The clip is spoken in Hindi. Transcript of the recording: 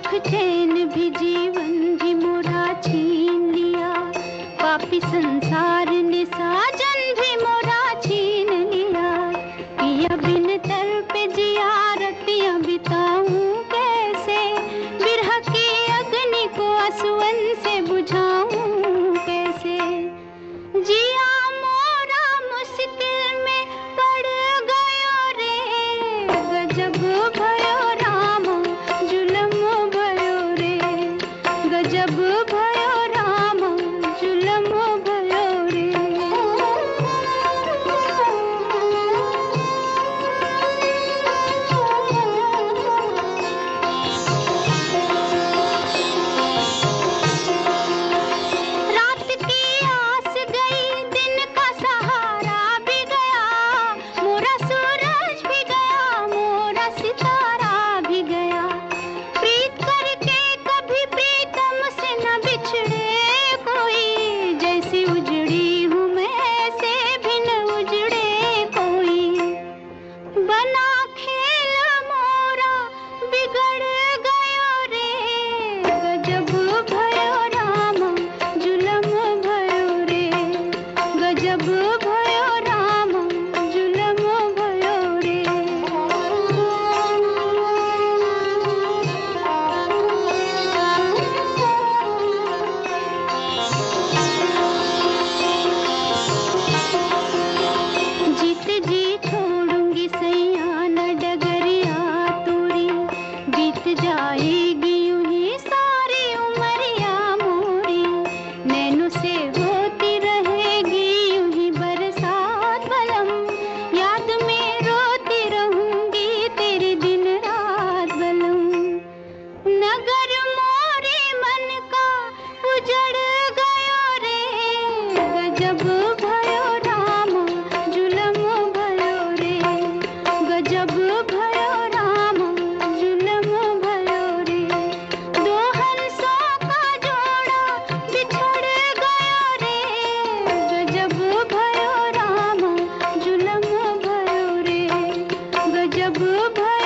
सुख चैन भी जीवन भी मोरा छीन लिया। पापी संसार ने साजन भी मोरा छीन लिया। पिया बिन तर पे जिया रतिया बिताऊं कैसे? बिरह की अग्नि को असुवन से बुझाऊं corazón. बीत जाएगी ही सारी उमरिया मोरी। नैनो से वो जब भर